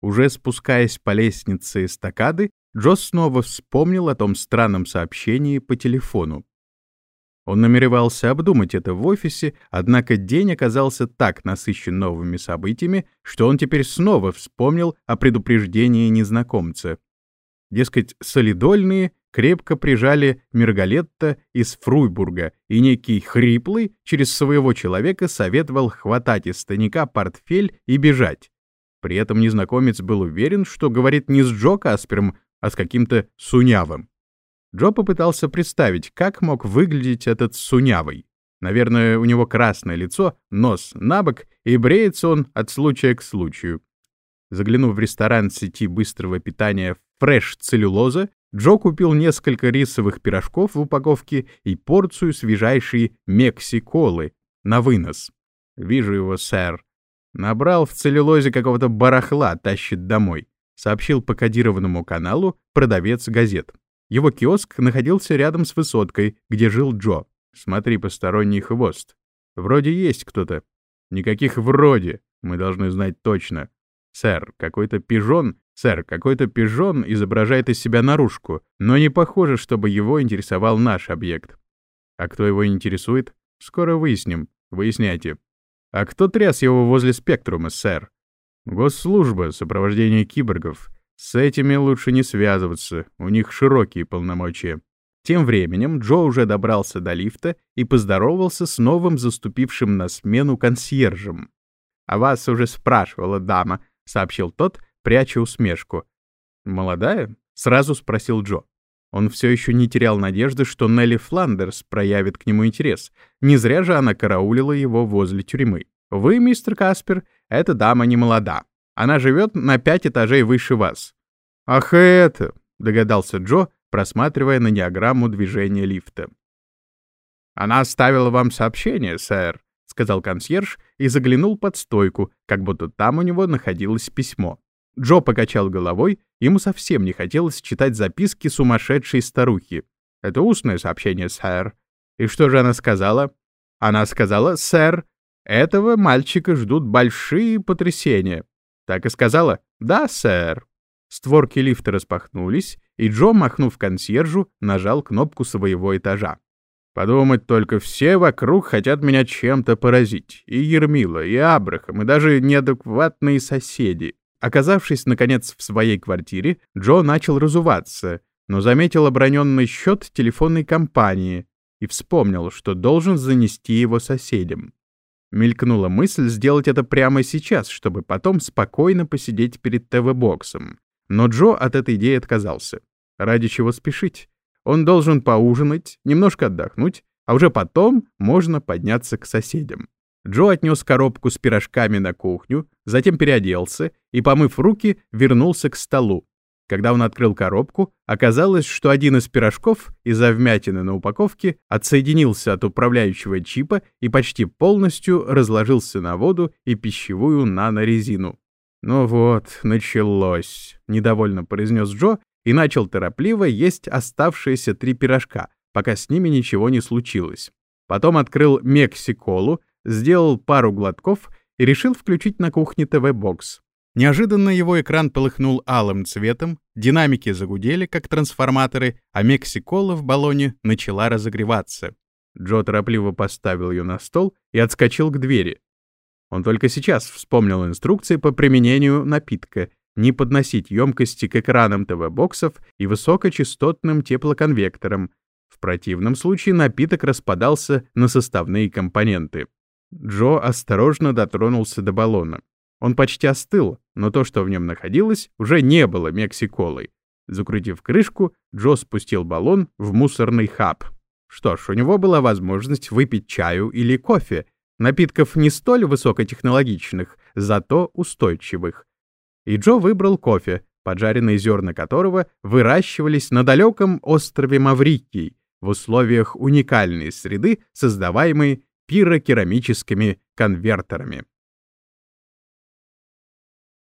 Уже спускаясь по лестнице эстакады, Джо снова вспомнил о том странном сообщении по телефону. Он намеревался обдумать это в офисе, однако день оказался так насыщен новыми событиями, что он теперь снова вспомнил о предупреждении незнакомца. Дескать, солидольные крепко прижали Мергалетта из Фруйбурга, и некий хриплый через своего человека советовал хватать из тайника портфель и бежать. При этом незнакомец был уверен, что говорит не с Джо Каспером, а с каким-то Сунявым. Джо попытался представить, как мог выглядеть этот Сунявый. Наверное, у него красное лицо, нос набок, и бреется он от случая к случаю. Заглянув в ресторан сети быстрого питания «Фреш Целлюлоза», Джо купил несколько рисовых пирожков в упаковке и порцию свежайшей мекси-колы на вынос. «Вижу его, сэр. Набрал в целлюлозе какого-то барахла, тащит домой», сообщил по кодированному каналу продавец газет. Его киоск находился рядом с высоткой, где жил Джо. Смотри, посторонний хвост. Вроде есть кто-то. Никаких вроде, мы должны знать точно. Сэр, какой-то пижон, сэр, какой-то пижон изображает из себя наружку, но не похоже, чтобы его интересовал наш объект. А кто его интересует? Скоро выясним. Выясняйте. А кто тряс его возле спектрума, сэр? Госслужба, сопровождение киборгов. С этими лучше не связываться, у них широкие полномочия. Тем временем Джо уже добрался до лифта и поздоровался с новым заступившим на смену консьержем. «А вас уже спрашивала дама», — сообщил тот, пряча усмешку. «Молодая?» — сразу спросил Джо. Он все еще не терял надежды, что Нелли Фландерс проявит к нему интерес. Не зря же она караулила его возле тюрьмы. «Вы, мистер Каспер, эта дама не молода. Она живет на пять этажей выше вас». «Ах, это!» — догадался Джо, просматривая на диаграмму движения лифта. «Она оставила вам сообщение, сэр», — сказал консьерж и заглянул под стойку, как будто там у него находилось письмо. Джо покачал головой, ему совсем не хотелось читать записки сумасшедшей старухи. «Это устное сообщение, сэр». «И что же она сказала?» «Она сказала, сэр, этого мальчика ждут большие потрясения. Так и сказала «Да, сэр». Створки лифта распахнулись, и Джо, махнув консьержу, нажал кнопку своего этажа. Подумать только, все вокруг хотят меня чем-то поразить. И Ермила, и Абрахам, и даже неадекватные соседи. Оказавшись, наконец, в своей квартире, Джо начал разуваться, но заметил оброненный счет телефонной компании и вспомнил, что должен занести его соседям. Мелькнула мысль сделать это прямо сейчас, чтобы потом спокойно посидеть перед ТВ-боксом. Но Джо от этой идеи отказался. Ради чего спешить? Он должен поужинать, немножко отдохнуть, а уже потом можно подняться к соседям. Джо отнес коробку с пирожками на кухню, затем переоделся и, помыв руки, вернулся к столу. Когда он открыл коробку, оказалось, что один из пирожков из-за вмятины на упаковке отсоединился от управляющего чипа и почти полностью разложился на воду и пищевую нанорезину. «Ну вот, началось», — недовольно произнес Джо и начал торопливо есть оставшиеся три пирожка, пока с ними ничего не случилось. Потом открыл Мекси-колу, сделал пару глотков и решил включить на кухне ТВ-бокс. Неожиданно его экран полыхнул алым цветом, динамики загудели, как трансформаторы, а мексикола в баллоне начала разогреваться. Джо торопливо поставил ее на стол и отскочил к двери. Он только сейчас вспомнил инструкции по применению напитка, не подносить емкости к экранам ТВ-боксов и высокочастотным теплоконвекторам. В противном случае напиток распадался на составные компоненты. Джо осторожно дотронулся до баллона. Он почти остыл, но то, что в нем находилось, уже не было мексиколой. Закрутив крышку, Джо спустил баллон в мусорный хаб. Что ж, у него была возможность выпить чаю или кофе, напитков не столь высокотехнологичных, зато устойчивых. И Джо выбрал кофе, поджаренные зерна которого выращивались на далеком острове Маврикий в условиях уникальной среды, создаваемой пирокерамическими конвертерами.